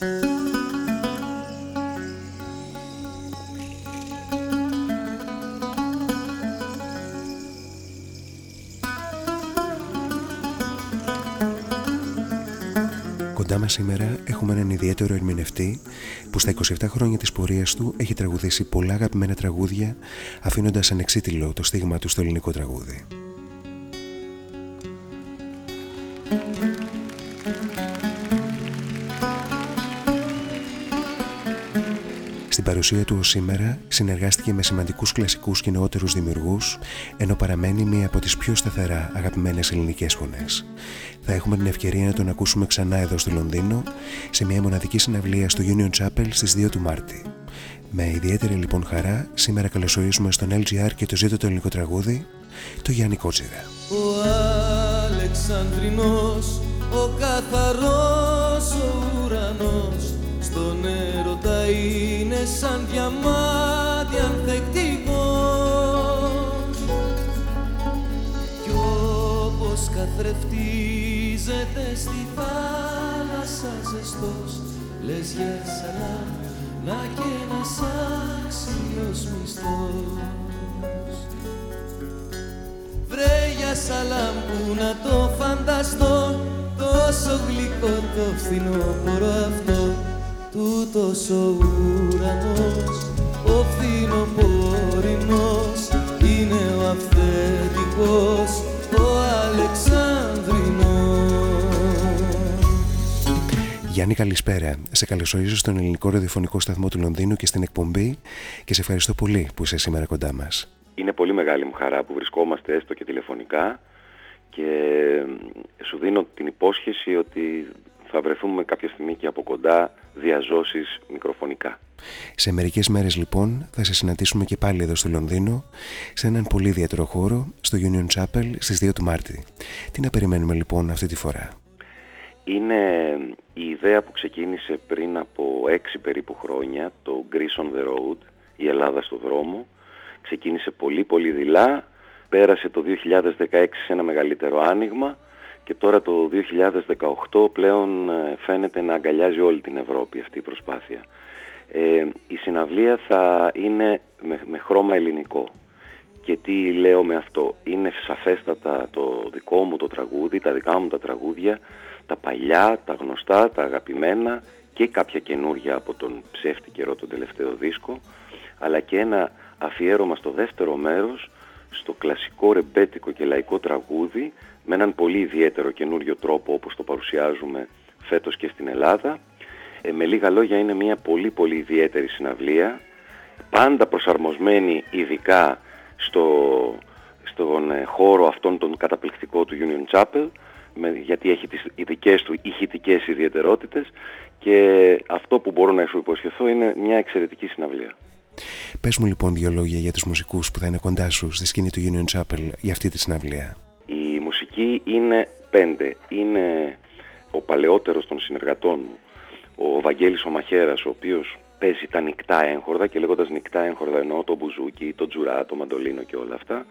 Κοντά μας σήμερα έχουμε έναν ιδιαίτερο ερμηνευτή που στα 27 χρόνια της πορείας του έχει τραγουδήσει πολλά αγαπημένα τραγούδια αφήνοντας ανεξίτηλο το στίγμα του στο ελληνικό τραγούδι. Παρουσία του σήμερα συνεργάστηκε με σημαντικούς κλασικούς και νεότερους δημιουργούς ενώ παραμένει μία από τις πιο σταθερά αγαπημένες ελληνικές φωνές. Θα έχουμε την ευκαιρία να τον ακούσουμε ξανά εδώ στο Λονδίνο σε μια μοναδική συναυλία στο Union Chapel στις 2 του Μάρτη. Με ιδιαίτερη λοιπόν χαρά σήμερα καλωσορίζουμε στον LGR και το ζήτο το ελληνικό τραγούδι το Γιάννη Κότσιρα. Ο Αλεξανδρινός, ο καθαρός ο ουρανός στον έρωτα είναι σαν διαμάτι ανθεκτικός. Κι όπως καθρεφτίζεται στη θάλασσα ζεστός λες για σαλάμ να και ένας άξιος μισθός. Βρε για σαλάμ που να το φανταστώ τόσο γλυκό το φθινόπωρο αυτό τούτος ο ουρανός ο φθινοπορεινός είναι ο αυθεντικός ο Αλεξάνδρινος Γιάννη καλησπέρα, σε καλωσορίζω στον ελληνικό ραδιοφωνικό σταθμό του Λονδίνου και στην εκπομπή και σε ευχαριστώ πολύ που είσαι σήμερα κοντά μας. Είναι πολύ μεγάλη μου χαρά που βρισκόμαστε έστω και τηλεφωνικά και σου δίνω την υπόσχεση ότι θα βρεθούμε κάποια στιγμή και από κοντά διαζώσεις μικροφωνικά. Σε μερικές μέρες λοιπόν θα σε συναντήσουμε και πάλι εδώ στο Λονδίνο σε έναν πολύ ιδιαίτερο χώρο στο Union Chapel στις 2 του Μάρτη. Τι να περιμένουμε λοιπόν αυτή τη φορά; Είναι η ιδέα που ξεκίνησε πριν από έξι περίπου χρόνια το Greece on the Road, η Ελλάδα στο δρόμο. Ξεκίνησε πολύ πολύ δειλά, πέρασε το 2016 σε ένα μεγαλύτερο άνοιγμα και τώρα το 2018 πλέον ε, φαίνεται να αγκαλιάζει όλη την Ευρώπη αυτή η προσπάθεια. Ε, η συναυλία θα είναι με, χρώμα ελληνικό. Και τι λέω με αυτό; Είναι σαφέστατα το δικό μου το τραγούδι, τα δικά μου τα τραγούδια, τα παλιά, τα γνωστά, τα αγαπημένα και κάποια καινούργια από τον ψεύτη καιρό τον τελευταίο δίσκο, αλλά και ένα αφιέρωμα στο δεύτερο μέρος, στο κλασικό ρεμπέτικο και λαϊκό τραγούδι, με έναν πολύ ιδιαίτερο καινούριο τρόπο όπως το παρουσιάζουμε φέτος και στην Ελλάδα. Ε, με λίγα λόγια είναι μια πολύ πολύ ιδιαίτερη συναυλία, πάντα προσαρμοσμένη ειδικά στο, στον ε, χώρο αυτόν τον καταπληκτικό του Union Chapel, με, γιατί έχει τις ειδικές του ηχητικές ιδιαιτερότητες και αυτό που μπορώ να σου υποσχεθώ είναι μια εξαιρετική συναυλία. Πες μου λοιπόν δύο λόγια για τους μουσικούς που θα είναι κοντά σου στη σκηνή του Union Chapel για αυτή τη συναυλία μουσική είναι πέντε. Είναι ο παλαιότερος των συνεργατών μου, ο Βαγγέλης ο Μαχαίρας, ο οποίος παίζει τα νικτά έγχορδα και λέγοντας νικτά έγχορδα εννοώ το μπουζούκι, το τζουρά, το μαντολίνο και όλα αυτά.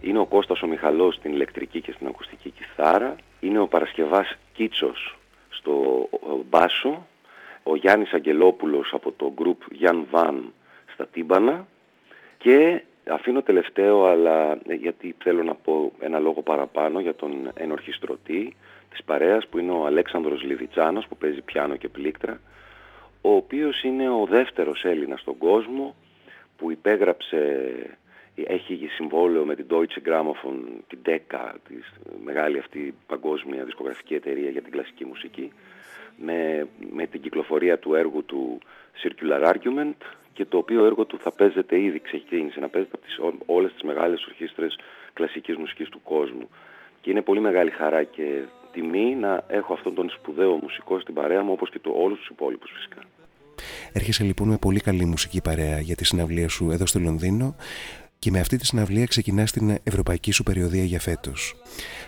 Είναι ο Κώστας ο Μιχαλός στην ηλεκτρική και στην ακουστική κιθάρα. Είναι ο Παρασκευάς Κίτσος στο μπάσο. Ο Γιάννης Αγγελόπουλος από το group Jan Van στα τύμπανα. Και Αφήνω τελευταίο, αλλά ε, γιατί θέλω να πω ένα λόγο παραπάνω για τον ενορχιστρωτή της παρέας που είναι ο Αλέξανδρος Λιβιτσάνος που παίζει πιάνο και πλήκτρα ο οποίος είναι ο δεύτερος Έλληνας στον κόσμο που υπέγραψε, έχει συμβόλαιο με την Deutsche Grammophon, την DECA, της μεγάλη αυτή παγκόσμια δισκογραφική εταιρεία για την κλασική μουσική, με, με την κυκλοφορία του έργου του Circular Argument και το οποίο έργο του θα παίζεται ήδη, ξεκίνησε να παίζεται από τις, όλες τις μεγάλες ορχήστρες κλασικής μουσικής του κόσμου. Και είναι πολύ μεγάλη χαρά και τιμή να έχω αυτόν τον σπουδαίο μουσικό στην παρέα μου όπως και το όλους τους υπόλοιπους φυσικά. Έρχεσαι λοιπόν με πολύ καλή μουσική παρέα για τη συναυλία σου εδώ στο Λονδίνο και με αυτή τη συναυλία ξεκινά την ευρωπαϊκή σου περιοδία για φέτος.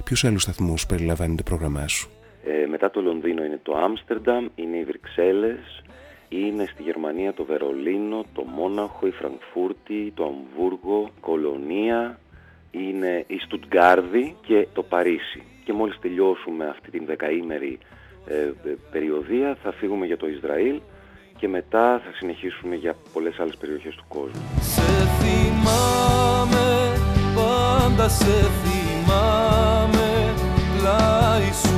Ποιους άλλους σταθμούς περιλαμβάνει το πρόγραμμά σου, ε, Μετά το Λονδίνο είναι το Άμστερνταμ, είναι οι Βρυξέλλες, είναι στη Γερμανία το Βερολίνο, το Μόναχο, η Φραγκφούρτη, το Αμβούργο, Κολονία, είναι η Στουτγκάρδη και το Παρίσι. Και μόλις τελειώσουμε αυτή την δεκαήμερη ε, περιοδία θα φύγουμε για το Ισραήλ και μετά θα συνεχίσουμε για πολλές άλλες περιοχές του κόσμου. Σε θυμάμαι, πάντα σε θυμάμαι, πλάι σου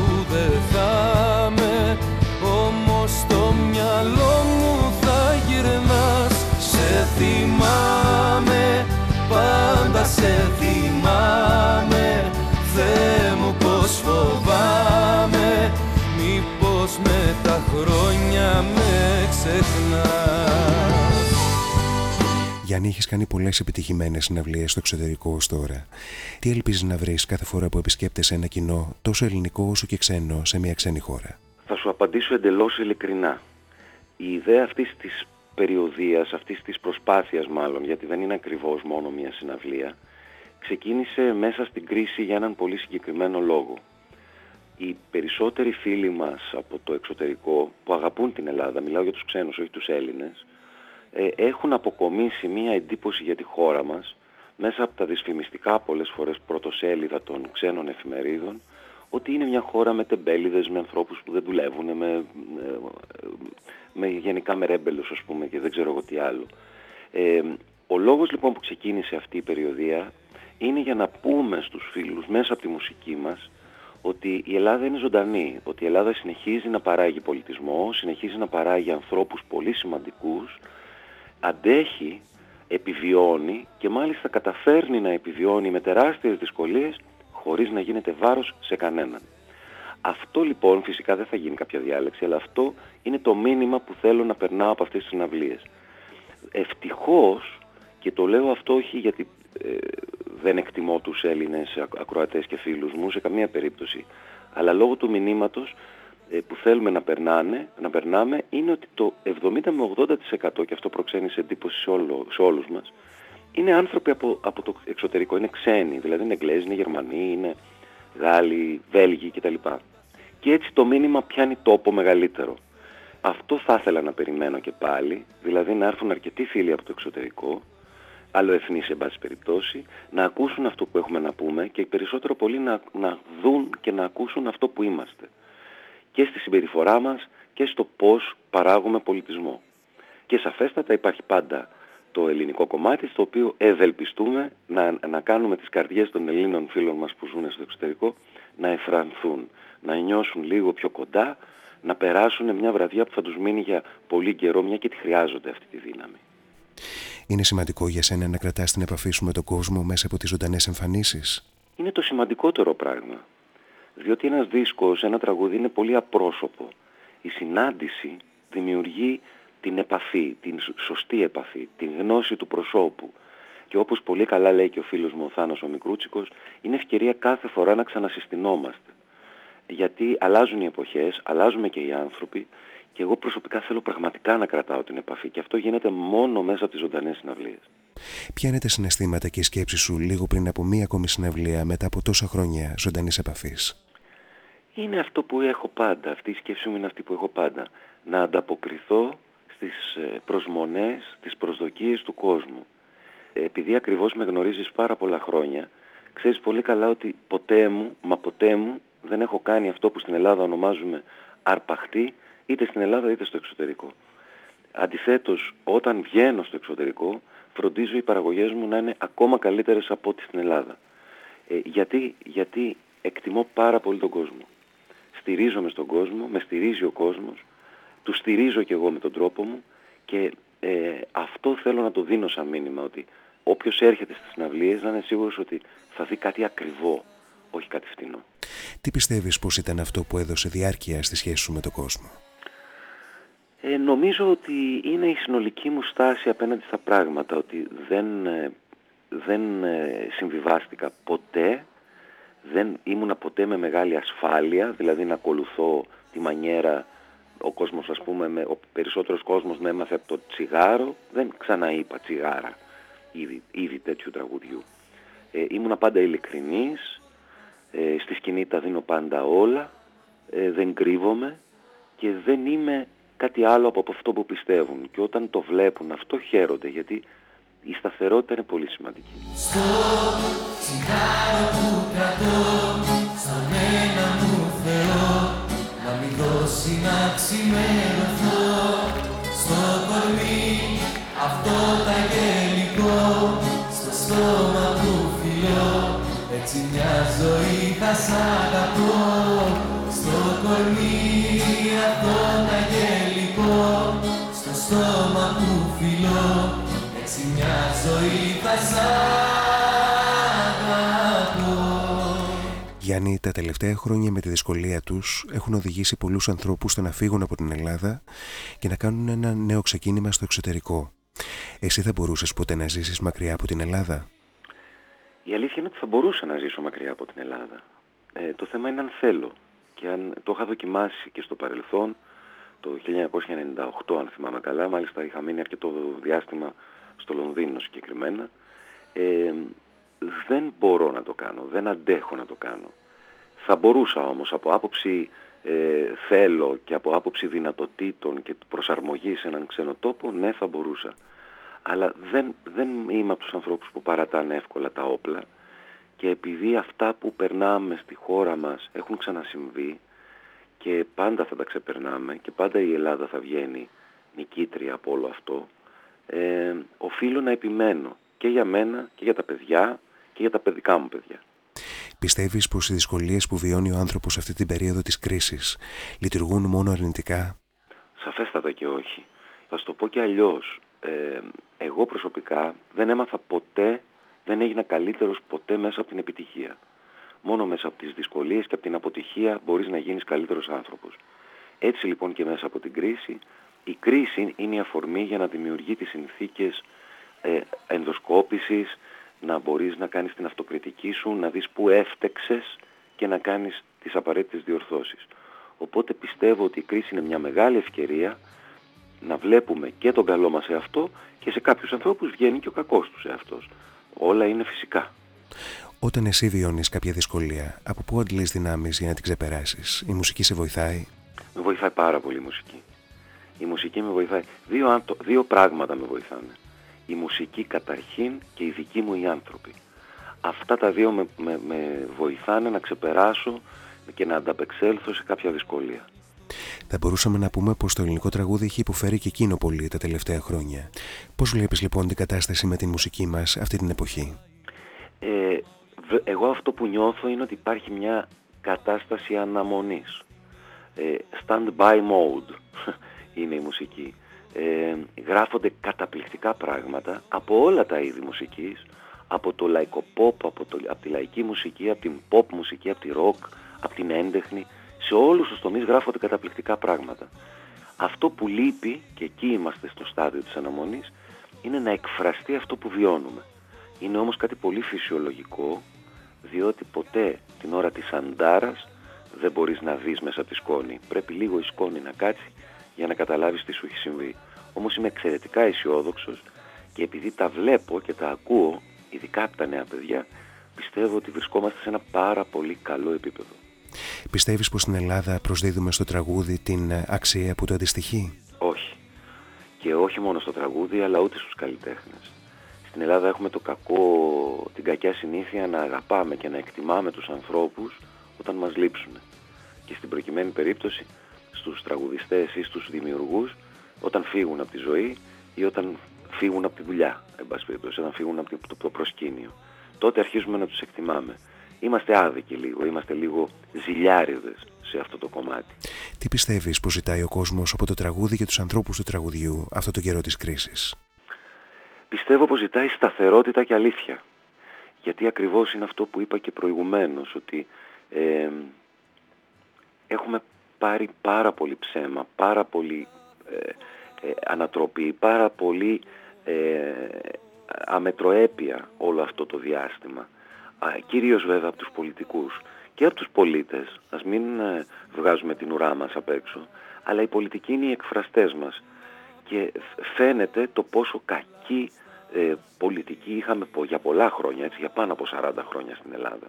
σε θυμάμαι, Θεέ μου πως φοβάμαι, μήπως με τα χρόνια με ξεχνάς Γιάννη, έχεις κάνει πολλές επιτυχημένες συναυλίες στο εξωτερικό ως τώρα. Τι ελπίζεις να βρεις κάθε φορά που επισκέπτεσαι ένα κοινό, τόσο ελληνικό όσο και ξένο, σε μια ξένη χώρα; Θα σου απαντήσω εντελώς ειλικρινά. Η ιδέα αυτής της περιοδίας, αυτής της προσπάθειας μάλλον, γιατί δεν είναι ακριβώς μόνο μια συναυλία, ξεκίνησε μέσα στην κρίση για έναν πολύ συγκεκριμένο λόγο. Οι περισσότεροι φίλοι μας από το εξωτερικό που αγαπούν την Ελλάδα, μιλάω για τους ξένους, όχι τους Έλληνες, ε, έχουν αποκομίσει μία εντύπωση για τη χώρα μας μέσα από τα δυσφημιστικά πολλές φορές πρωτοσέλιδα των ξένων εφημερίδων ότι είναι μια χώρα με τεμπέληδες, με ανθρώπους που δεν δουλεύουν, με, με, γενικά με ρέμπελους ας πούμε και δεν ξέρω εγώ τι άλλο. Ε, ο λόγος λοιπόν που ξεκίνησε αυτή η περιοδία είναι για να πούμε στους φίλους μέσα από τη μουσική μας ότι η Ελλάδα είναι ζωντανή, ότι η Ελλάδα συνεχίζει να παράγει πολιτισμό, συνεχίζει να παράγει ανθρώπους πολύ σημαντικούς, αντέχει, επιβιώνει και μάλιστα καταφέρνει να επιβιώνει με τεράστιες δυσκολίες χωρίς να γίνεται βάρος σε κανέναν. Αυτό λοιπόν φυσικά δεν θα γίνει κάποια διάλεξη, αλλά αυτό είναι το μήνυμα που θέλω να περνάω από αυτές τις συναυλίες. Ευτυχώς, και το λέω αυτό όχι γιατί ε, δεν εκτιμώ τους Έλληνες ακροατές και φίλους μου σε καμία περίπτωση. Αλλά λόγω του μηνύματος ε, που θέλουμε να, περνάνε, να περνάμε είναι ότι το 70 με 80% και αυτό προξένει σε εντύπωση σε, όλο, σε όλους μας είναι άνθρωποι από, από το εξωτερικό, είναι ξένοι, δηλαδή είναι Εγγλέζοι, είναι Γερμανοί, είναι Γάλλοι, Βέλγοι κτλ. Και έτσι το μήνυμα πιάνει τόπο μεγαλύτερο. Αυτό θα ήθελα να περιμένω και πάλι, δηλαδή να έρθουν αρκετοί φίλοι από το εξωτερικό αλλοεθνείς σε πάση περιπτώσει, να ακούσουν αυτό που έχουμε να πούμε και περισσότερο πολύ να, να δουν και να ακούσουν αυτό που είμαστε. Και στη συμπεριφορά μας και στο πώς παράγουμε πολιτισμό. Και σαφέστατα υπάρχει πάντα το ελληνικό κομμάτι στο οποίο ευελπιστούμε να, να κάνουμε τις καρδιές των Ελλήνων φίλων μας που ζουν στο εξωτερικό να εφρανθούν, να νιώσουν λίγο πιο κοντά, να περάσουν μια βραδιά που θα τους μείνει για πολύ καιρό, μια και τη χρειάζονται αυτή τη δύναμη. Είναι σημαντικό για σένα να κρατάς την επαφή σου με τον κόσμο μέσα από τις ζωντανές εμφανίσεις; Είναι το σημαντικότερο πράγμα. Διότι ένας δίσκος, ένα τραγούδι είναι πολύ απρόσωπο. Η συνάντηση δημιουργεί την επαφή, την σωστή επαφή, την γνώση του προσώπου. Και όπως πολύ καλά λέει και ο φίλος μου ο Θάνος ο Μικρούτσικος, είναι ευκαιρία κάθε φορά να ξανασυστηνόμαστε. Γιατί αλλάζουν οι εποχές, αλλάζουμε και οι άνθρωποι και εγώ προσωπικά θέλω πραγματικά να κρατάω την επαφή και αυτό γίνεται μόνο μέσα από τις ζωντανές συναυλίες. Ποια είναι τα συναισθήματα και οι σκέψεις σου λίγο πριν από μία ακόμη συναυλία μετά από τόσα χρόνια ζωντανής επαφής; Είναι αυτό που έχω πάντα, αυτή η σκέψη μου είναι αυτή που έχω πάντα. Να ανταποκριθώ στις ε, προσμονές, τις προσδοκίες του κόσμου. Επειδή ακριβώς με γνωρίζεις πάρα πολλά χρόνια, ξέρεις πολύ καλά ότι ποτέ μου, μα ποτέ μου, δεν έχω κάνει αυτό που στην Ελλάδα ονομάζουμε αρπαχτή είτε στην Ελλάδα είτε στο εξωτερικό. Αντιθέτως, όταν βγαίνω στο εξωτερικό, φροντίζω οι παραγωγές μου να είναι ακόμα καλύτερες από ό,τι στην Ελλάδα. Ε, γιατί, γιατί εκτιμώ πάρα πολύ τον κόσμο. Στηρίζομαι στον κόσμο, με στηρίζει ο κόσμος, του στηρίζω και εγώ με τον τρόπο μου και ε, αυτό θέλω να το δίνω σαν μήνυμα ότι όποιος έρχεται στις συναυλίες να είναι σίγουρος ότι θα δει κάτι ακριβό, όχι κάτι φτηνό. Τι πιστεύεις πως ήταν αυτό που έδωσε διάρκεια στη σχέση σου με τον κόσμο; Ε, νομίζω ότι είναι η συνολική μου στάση απέναντι στα πράγματα, ότι δεν, ε, δεν ε, συμβιβάστηκα ποτέ, δεν ήμουνα ποτέ με μεγάλη ασφάλεια, δηλαδή να ακολουθώ τη μανιέρα, ο κόσμος ας πούμε, με, ο περισσότερος κόσμος με έμαθε από το τσιγάρο, δεν ξαναείπα τσιγάρα ήδη, ήδη τέτοιου τραγουδιού. Ε, ήμουνα πάντα ειλικρινής, ε, στη σκηνή τα δίνω πάντα όλα, ε, δεν κρύβομαι και δεν είμαι κάτι άλλο από αυτό που πιστεύουν. Και όταν το βλέπουν αυτό χαίρονται γιατί η σταθερότητα είναι πολύ σημαντική. Στο τσιγάρο που κρατώ, σαν ένα μου Θεό, να μην δω να ξημερωθώ στο κορμί αυτό τα γελικό στο στόμα του φιλώ έτσι μια ζωή θα σ' αγαπώ. Στο κορμί αυτό τα γελικό στο στόμα του φιλώ έτσι μια ζωή θα σ' Γιάννη, τα τελευταία χρόνια με τη δυσκολία τους έχουν οδηγήσει πολλούς ανθρώπους στο να φύγουν από την Ελλάδα και να κάνουν ένα νέο ξεκίνημα στο εξωτερικό. Εσύ θα μπορούσες ποτέ να ζήσεις μακριά από την Ελλάδα; Η αλήθεια είναι ότι θα μπορούσα να ζήσω μακριά από την Ελλάδα. Ε, το θέμα είναι αν θέλω. Και αν το είχα δοκιμάσει και στο παρελθόν, το 1998 αν θυμάμαι καλά, μάλιστα είχα μείνει αρκετό διάστημα στο Λονδίνο συγκεκριμένα, ε, δεν μπορώ να το κάνω, δεν αντέχω να το κάνω. Θα μπορούσα όμως από άποψη ε, θέλω και από άποψη δυνατοτήτων και προσαρμογής σε έναν ξένο τόπο, ναι θα μπορούσα. Αλλά δεν, δεν είμαι από τους ανθρώπους που παρατάνε εύκολα τα όπλα και επειδή αυτά που περνάμε στη χώρα μας έχουν ξανασυμβεί και πάντα θα τα ξεπερνάμε και πάντα η Ελλάδα θα βγαίνει νικήτρια από όλο αυτό, ε, οφείλω να επιμένω και για μένα και για τα παιδιά και για τα παιδικά μου παιδιά. Πιστεύεις πως οι δυσκολίες που βιώνει ο άνθρωπος αυτή την περίοδο της κρίσης λειτουργούν μόνο αρνητικά; Σαφέστατα και όχι. Θα σου το πω και αλλιώς. Ε, εγώ προσωπικά δεν έμαθα ποτέ, δεν έγινα καλύτερος ποτέ μέσα από την επιτυχία. Μόνο μέσα από τις δυσκολίες και από την αποτυχία μπορείς να γίνεις καλύτερος άνθρωπος. Έτσι λοιπόν και μέσα από την κρίση, η κρίση είναι η αφορμή για να δημιουργεί τις συνθήκες ε, ενδοσκόπησης, να μπορείς να κάνεις την αυτοκριτική σου, να δεις πού έφτεξες και να κάνεις τις απαραίτητες διορθώσεις. Οπότε πιστεύω ότι η κρίση είναι μια μεγάλη ευκαιρία να βλέπουμε και τον καλό μας σε αυτό και σε κάποιους ανθρώπους βγαίνει και ο κακός τους σε αυτός. Όλα είναι φυσικά. Όταν εσύ βιώνεις κάποια δυσκολία, από πού αντλείς δυνάμεις για να την ξεπεράσεις; Η μουσική σε βοηθάει; Με βοηθάει πάρα πολύ η μουσική. Η μουσική με βοηθάει. Δύο, δύο πράγματα με βοηθάνε η μουσική καταρχήν και οι δικοί μου οι άνθρωποι. Αυτά τα δύο με, με, με βοηθάνε να ξεπεράσω και να ανταπεξέλθω σε κάποια δυσκολία. Θα μπορούσαμε να πούμε πως το ελληνικό τραγούδι έχει υποφέρει και εκείνο πολύ τα τελευταία χρόνια. Πώς βλέπεις λοιπόν την κατάσταση με τη μουσική μας αυτή την εποχή; Ε, εγώ αυτό που νιώθω είναι ότι υπάρχει μια κατάσταση αναμονής. Ε, stand-by mode είναι η μουσική ε, γράφονται καταπληκτικά πράγματα από όλα τα είδη μουσικής, από το λαϊκό pop, από, το, από τη λαϊκή μουσική, από την pop μουσική, από τη rock, από την έντεχνη, σε όλους τους τομείς γράφονται καταπληκτικά πράγματα. Αυτό που λείπει, και εκεί είμαστε στο στάδιο της αναμονής, είναι να εκφραστεί αυτό που βιώνουμε. Είναι όμως κάτι πολύ φυσιολογικό, διότι ποτέ την ώρα της αντάρας δεν μπορείς να δεις μέσα από τη σκόνη. Πρέπει λίγο η σκόνη να κάτσει για να καταλάβεις τι σου έχει συμβεί. Όμως είμαι εξαιρετικά αισιόδοξος και επειδή τα βλέπω και τα ακούω, ειδικά από τα νέα παιδιά, πιστεύω ότι βρισκόμαστε σε ένα πάρα πολύ καλό επίπεδο. Πιστεύεις πως στην Ελλάδα προσδίδουμε στο τραγούδι την αξία που το αντιστοιχεί; Όχι. Και όχι μόνο στο τραγούδι, αλλά ούτε στους καλλιτέχνες. Στην Ελλάδα έχουμε το κακό, την κακιά συνήθεια να αγαπάμε και να εκτιμάμε τους ανθρώπους όταν μας λείψουν. Και στην προκειμένη περίπτωση στους τραγουδιστές ή στους δημιουργούς όταν φύγουν από τη ζωή ή όταν φύγουν από τη δουλειά, εν πάση περιπτώσει, όταν φύγουν από το προσκήνιο. Τότε αρχίζουμε να τους εκτιμάμε. Είμαστε άδικοι λίγο, είμαστε λίγο ζηλιάριδες σε αυτό το κομμάτι. Τι πιστεύεις που ζητάει ο κόσμος από το τραγούδι και τους ανθρώπους του τραγουδιού αυτό το καιρό της κρίσης; Πιστεύω πως ζητάει σταθερότητα και αλήθεια. Γιατί ακριβώς είναι αυτό που είπα και προηγουμένως, ότι ε, έχουμε πάρει πάρα πολύ ψέμα, πάρα πολύ ε, ε, ανατροπή, πάρα πολύ ε, αμετροέπεια όλο αυτό το διάστημα. Α, κυρίως βέβαια από τους πολιτικούς και από τους πολίτες, ας μην ε, βγάζουμε την ουρά μας απ' έξω, αλλά οι πολιτικοί είναι οι εκφραστές μας και φαίνεται το πόσο κακή ε, πολιτική είχαμε για πολλά χρόνια, έτσι, για πάνω από 40 χρόνια στην Ελλάδα.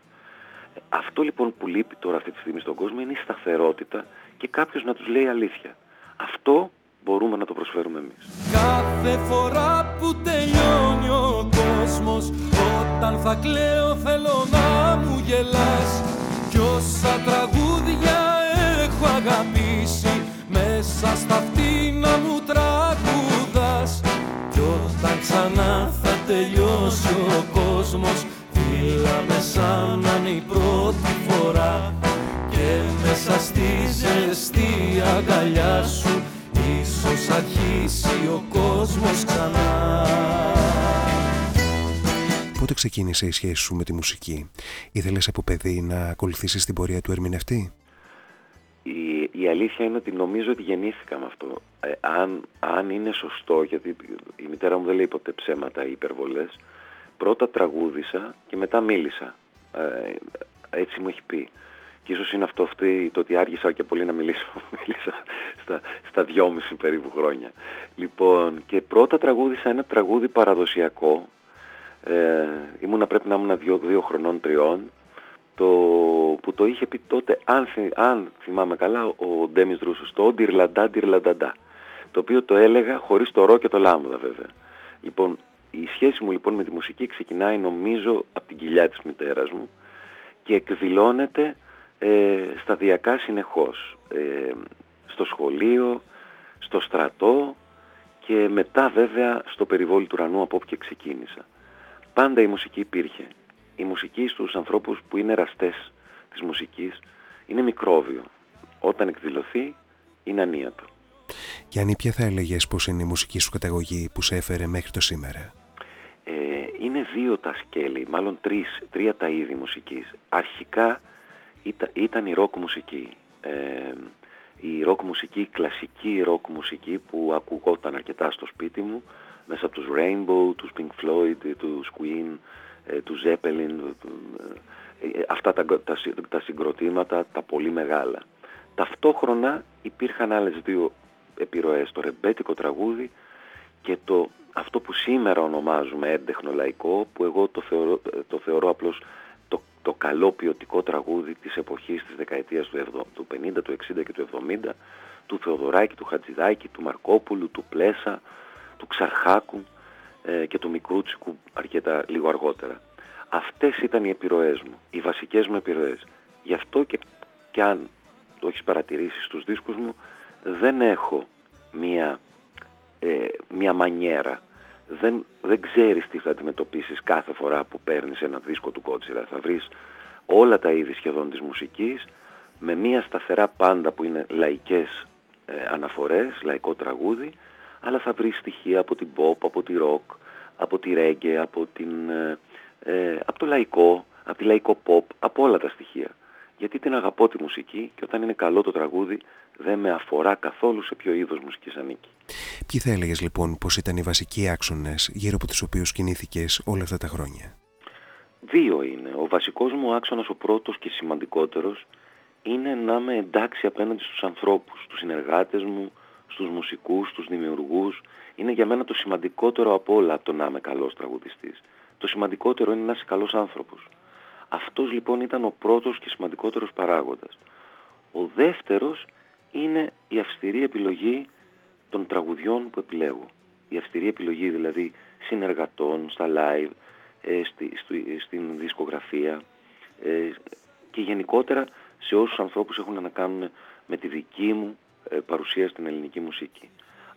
Αυτό λοιπόν που λείπει τώρα αυτή τη στιγμή στον κόσμο είναι η σταθερότητα και κάποιος να τους λέει αλήθεια. Αυτό μπορούμε να το προσφέρουμε εμείς. Κάθε φορά που τελειώνει ο κόσμος Όταν θα κλαίω θέλω να μου γελάς Κι όσα τραγούδια έχω αγαπήσει μέσα στα φτύνα μου τραγουδάς Κι όταν ξανά θα τελειώσει ο κόσμος Φύλαμε σαν να είναι η πρώτη φορά Και μέσα στη ζεστή αγκαλιά σου Ίσως αρχίσει ο κόσμος ξανά Πότε ξεκίνησε η σχέση σου με τη μουσική; Ήθελες από παιδί να ακολουθήσεις την πορεία του ερμηνευτή; Η, η αλήθεια είναι ότι νομίζω ότι γεννήθηκα με αυτό. Ε, αν, αν είναι σωστό, γιατί η μητέρα μου δεν λέει ποτέ ψέματα ή υπερβολές, πρώτα τραγούδισα και μετά μίλησα. Ε, έτσι μου έχει πει. Και ίσως είναι αυτό αυτή, το ότι άργησα και πολύ να μιλήσω. Μίλησα στα, στα δυόμιση περίπου χρόνια. Λοιπόν, και πρώτα τραγούδισα ένα τραγούδι παραδοσιακό. Ε, ήμουνα πρέπει να ήμουν δύο, δύο χρονών, τριών. Το, που το είχε πει τότε, αν, αν θυμάμαι καλά, ο Ντέμις Δρούσος, το «Ντυρλαντά, ντυρλανταντά». Το οποίο το έλεγα χωρίς το ρο και το λάμδα βέβαια. Λοιπόν, η σχέση μου λοιπόν με τη μουσική ξεκινάει νομίζω από την κοιλιά της μητέρας μου και εκδηλώνεται ε, σταδιακά συνεχώς. Ε, στο σχολείο, στο στρατό και μετά βέβαια στο περιβόλι του ουρανού από όπου και ξεκίνησα. Πάντα η μουσική υπήρχε. Η μουσική στους ανθρώπους που είναι εραστές της μουσικής είναι μικρόβιο. Όταν εκδηλωθεί είναι ανίατο. Γιάννη, ποια θα έλεγες πως είναι η μουσική σου καταγωγή που σε έφερε μέχρι το σήμερα; Ε, είναι δύο τα σκέλη, μάλλον τρεις, τρία τα είδη μουσικής. Αρχικά ήταν η ροκ μουσική. Ε, η ροκ μουσική, η κλασική ροκ μουσική που ακουγόταν αρκετά στο σπίτι μου μέσα από τους Rainbow, τους Pink Floyd, τους Queen, ε, τους Zeppelin, ε, αυτά τα, τα, τα συγκροτήματα, τα πολύ μεγάλα. Ταυτόχρονα υπήρχαν άλλες δύο επιρροές, το ρεμπέτικο τραγούδι και το, αυτό που σήμερα ονομάζουμε έντεχνο λαϊκό, που εγώ το θεωρώ, το θεωρώ απλώς το καλό ποιοτικό τραγούδι της εποχής της δεκαετίας του, του 50, του 60 και του 70, του Θεοδωράκη, του Χατζηδάκη, του Μαρκόπουλου, του Πλέσα, του Ξαρχάκου ε, και του Μικρούτσικου αρκετά λίγο αργότερα. Αυτές ήταν οι επιρροές μου, οι βασικές μου επιρροές. Γι' αυτό και, και αν το έχεις παρατηρήσει στους δίσκους μου, δεν έχω μία, ε, μία μανιέρα δεν, δεν ξέρεις τι θα αντιμετωπίσεις κάθε φορά που παίρνεις ένα δίσκο του Κότσιρα. Θα βρεις όλα τα είδη σχεδόν της μουσικής με μία σταθερά πάντα που είναι λαϊκές ε, αναφορές, λαϊκό τραγούδι, αλλά θα βρεις στοιχεία από την pop, από τη rock, από τη reggae, από, την, ε, ε, από το λαϊκό, από τη λαϊκό pop, από όλα τα στοιχεία. Γιατί την αγαπώ τη μουσική και όταν είναι καλό το τραγούδι δεν με αφορά καθόλου σε ποιο είδος μουσικής ανήκει. Ποιοι θα έλεγες λοιπόν πως ήταν οι βασικοί άξονες γύρω από τους οποίους κινήθηκες όλα αυτά τα χρόνια; Δύο είναι. Ο βασικός μου άξονας, ο πρώτος και σημαντικότερος, είναι να είμαι εντάξει απέναντι στους ανθρώπους, στους συνεργάτες μου, στους μουσικούς, στους δημιουργούς. Είναι για μένα το σημαντικότερο από όλα από το να είμαι καλός τραγουδιστής. Το σημαντικότερο είναι να είσαι καλός άνθρωπος. Αυτός λοιπόν ήταν ο πρώτος και σημαντικότερος παράγοντας. Ο δεύτερος είναι η αυστηρή επιλογή των τραγουδιών που επιλέγω. Η αυστηρή επιλογή δηλαδή συνεργατών, στα live, ε, στη, στην δισκογραφία ε, και γενικότερα σε όσους ανθρώπους έχουν να κάνουν με τη δική μου ε, παρουσία στην ελληνική μουσική.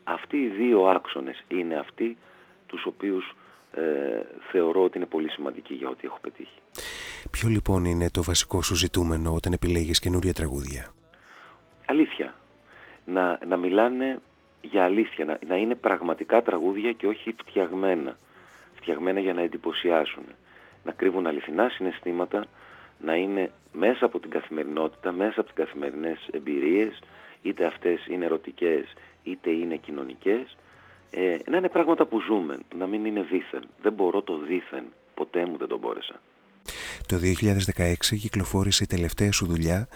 Αυτοί οι δύο άξονες είναι αυτοί τους οποίους ε, θεωρώ ότι είναι πολύ σημαντικοί για ό,τι έχω πετύχει. Ποιο λοιπόν είναι το βασικό σου ζητούμενο όταν επιλέγεις καινούρια τραγούδια; Αλήθεια. Να, να μιλάνε για αλήθεια, να, να είναι πραγματικά τραγούδια και όχι φτιαγμένα. Φτιαγμένα για να εντυπωσιάσουν. Να κρύβουν αληθινά συναισθήματα, να είναι μέσα από την καθημερινότητα, μέσα από τις καθημερινές εμπειρίες, είτε αυτές είναι ερωτικές, είτε είναι κοινωνικές, ε, να είναι πράγματα που ζούμε, να μην είναι δίθεν. Δεν μπορώ το δίθεν, ποτέ μου δεν το μπόρεσα. Το 2016 κυκλοφόρησε η τελευταία σου δουλειά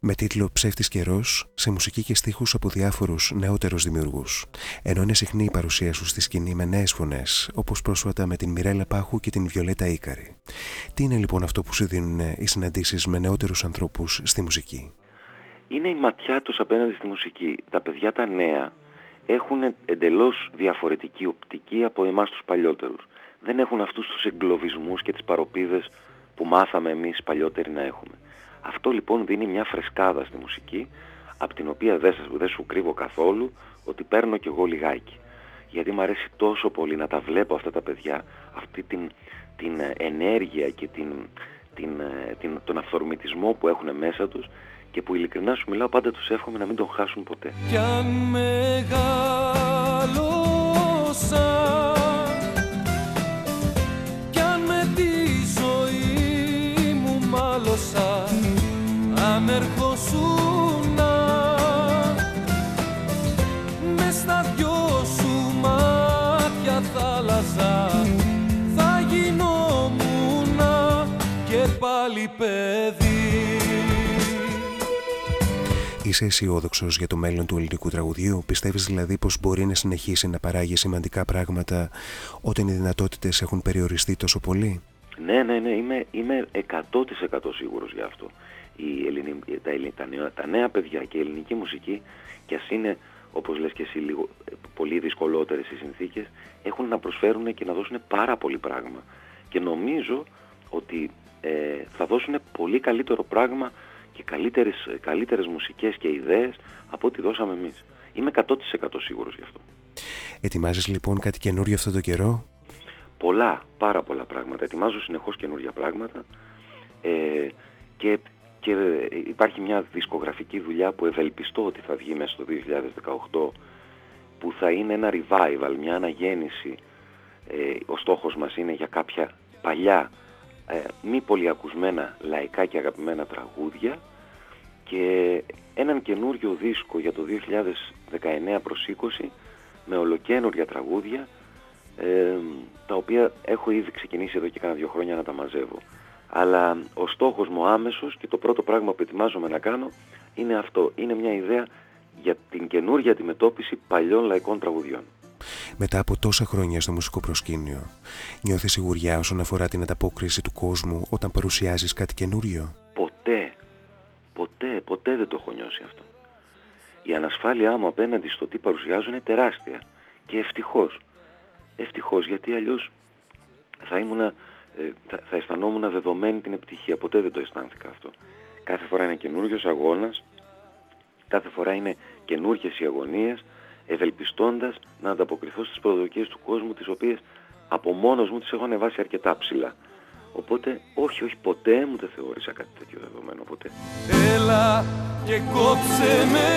με τίτλο «Ψεύτης καιρός» σε μουσική και στίχους από διάφορους νεότερους δημιουργούς. Ενώ είναι συχνή η παρουσία σου στη σκηνή με νέες φωνές, όπως πρόσφατα με την Μιρέλα Πάχου και την Βιολέτα Ίκαρη. Τι είναι λοιπόν αυτό που σου δίνουν οι συναντήσεις με νεότερους ανθρώπους στη μουσική; Είναι η ματιά τους απέναντι στη μουσική. Τα παιδιά τα νέα έχουν εντελώς διαφορετική οπτική από εμάς τους παλιότερους. Δεν έχουν αυτούς τους εγκλωβισμούς και τις παροπίδες που μάθαμε εμείς παλιότεροι να έχουμε. Αυτό λοιπόν δίνει μια φρεσκάδα στη μουσική, από την οποία δεν, δεν σου κρύβω καθόλου ότι παίρνω κι εγώ λιγάκι. Γιατί μου αρέσει τόσο πολύ να τα βλέπω αυτά τα παιδιά, αυτή την, την ενέργεια και την, την, την, τον αυθορμητισμό που έχουν μέσα τους και που ειλικρινά σου μιλάω πάντα τους εύχομαι να μην τον χάσουν ποτέ. Κι αν κι Είσαι αισιόδοξο για το μέλλον του ελληνικού τραγουδιού, πιστεύεις δηλαδή πως μπορεί να συνεχίσει να παράγει σημαντικά πράγματα όταν οι δυνατότητες έχουν περιοριστεί τόσο πολύ; Ναι, ναι, ναι, είμαι, είμαι 100% σίγουρος γι' αυτό. Η Ελληνι... τα, τα, νέα, τα νέα παιδιά και η ελληνική μουσική, κι ας είναι όπως λες και εσύ λίγο πολύ δυσκολότερες οι συνθήκες, έχουν να προσφέρουν και να δώσουν πάρα πολύ πράγμα. Και νομίζω ότι ε, θα δώσουν πολύ καλύτερο πράγμα και καλύτερες, καλύτερες μουσικές και ιδέες από ό,τι δώσαμε εμείς. Είμαι 100% σίγουρος γι' αυτό. Ετοιμάζεις λοιπόν κάτι καινούριο αυτό το καιρό; Πολλά, πάρα πολλά πράγματα. Ετοιμάζω συνεχώς καινούργια πράγματα ε, και, και υπάρχει μια δισκογραφική δουλειά που ευελπιστώ ότι θα βγει μέσα στο 2018 που θα είναι ένα revival, μια αναγέννηση. Ε, ο στόχος μας είναι για κάποια παλιά ε, μη πολύ ακουσμένα λαϊκά και αγαπημένα τραγούδια και έναν καινούριο δίσκο για το 2019 προς 20 με ολοκένουργια τραγούδια ε, τα οποία έχω ήδη ξεκινήσει εδώ και κάνα δύο χρόνια να τα μαζεύω. Αλλά ο στόχος μου άμεσος και το πρώτο πράγμα που ετοιμάζομαι να κάνω είναι αυτό. Είναι μια ιδέα για την καινούργια αντιμετώπιση παλιών λαϊκών τραγουδιών μετά από τόσα χρόνια στο μουσικό προσκήνιο. Νιώθεις σιγουριά όσον αφορά την ανταπόκριση του κόσμου όταν παρουσιάζεις κάτι καινούριο; Ποτέ, ποτέ, ποτέ δεν το έχω νιώσει αυτό. Η ανασφάλειά μου απέναντι στο τι παρουσιάζω είναι τεράστια και ευτυχώς. Ευτυχώς γιατί αλλιώς θα, ήμουνα, ε, θα, θα αισθανόμουν δεδομένη την επιτυχία. Ποτέ δεν το αισθάνθηκα αυτό. Κάθε φορά είναι καινούριος αγώνας, κάθε φορά είναι καινούργιες οι αγωνίες, ευελπιστώντας να ανταποκριθώ στις προσδοκίες του κόσμου τις οποίες από μόνος μου τις έχω ανεβάσει αρκετά ψηλά. Οπότε όχι, όχι ποτέ μου δεν θεώρησα κάτι τέτοιο δεδομένο ποτέ. Έλα και κόψε με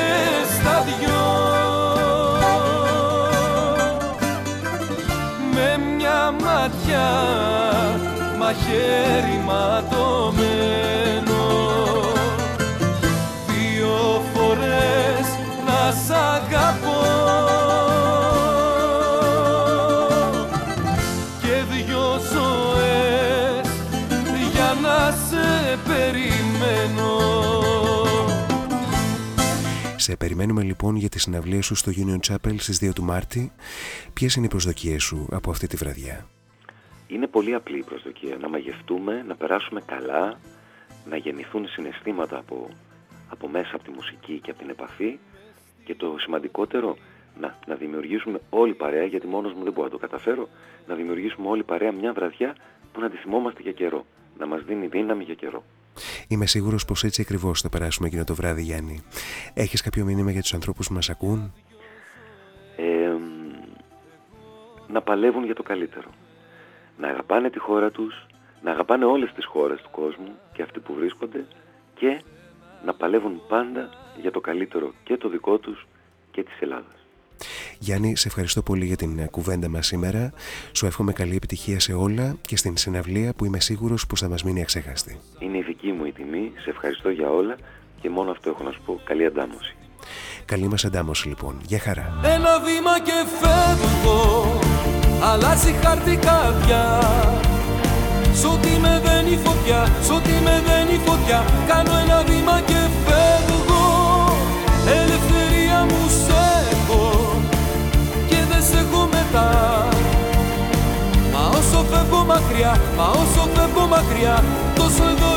στα δυο με μια ματιά μαχαίρι ματωμένο Σε περιμένουμε λοιπόν για τη συναυλία σου στο Union Chapel στις 2 του Μάρτη. Ποιες είναι οι προσδοκίες σου από αυτή τη βραδιά; Είναι πολύ απλή η προσδοκία. Να μαγευτούμε, να περάσουμε καλά, να γεννηθούν συναισθήματα από, από μέσα από τη μουσική και από την επαφή και το σημαντικότερο να, να δημιουργήσουμε όλη παρέα, γιατί μόνος μου δεν μπορώ να το καταφέρω, να δημιουργήσουμε όλη παρέα μια βραδιά που να τη θυμόμαστε για καιρό, να μας δίνει δύναμη για καιρό. Είμαι σίγουρος πως έτσι ακριβώς θα περάσουμε εκείνο το βράδυ, Γιάννη. Έχεις κάποιο μήνυμα για τους ανθρώπους που μας ακούν, ε, Να παλεύουν για το καλύτερο. Να αγαπάνε τη χώρα τους, να αγαπάνε όλες τις χώρες του κόσμου και αυτοί που βρίσκονται και να παλεύουν πάντα για το καλύτερο και το δικό τους και της Ελλάδας. Γιάννη, σε ευχαριστώ πολύ για την κουβέντα μας σήμερα. Σου εύχομαι καλή επιτυχία σε όλα και στην συναυλία που είμαι σίγουρος πως θα μας μείνει αξέχαστη. Είναι η δική μου η τιμή. Σε ευχαριστώ για όλα και μόνο αυτό έχω να σου πω. Καλή αντάμωση. Καλή μας αντάμωση λοιπόν. Γεια χαρά. Ένα βήμα και φεύγω Αλλάζει χάρτη καρδιά Σ' ό,τι με δένει φωτιά Σ' ό,τι με δένει φωτιά Κάνω ένα βήμα και φεύγω μακριά, μα όσο φεύγω μακριά Τόσο εδώ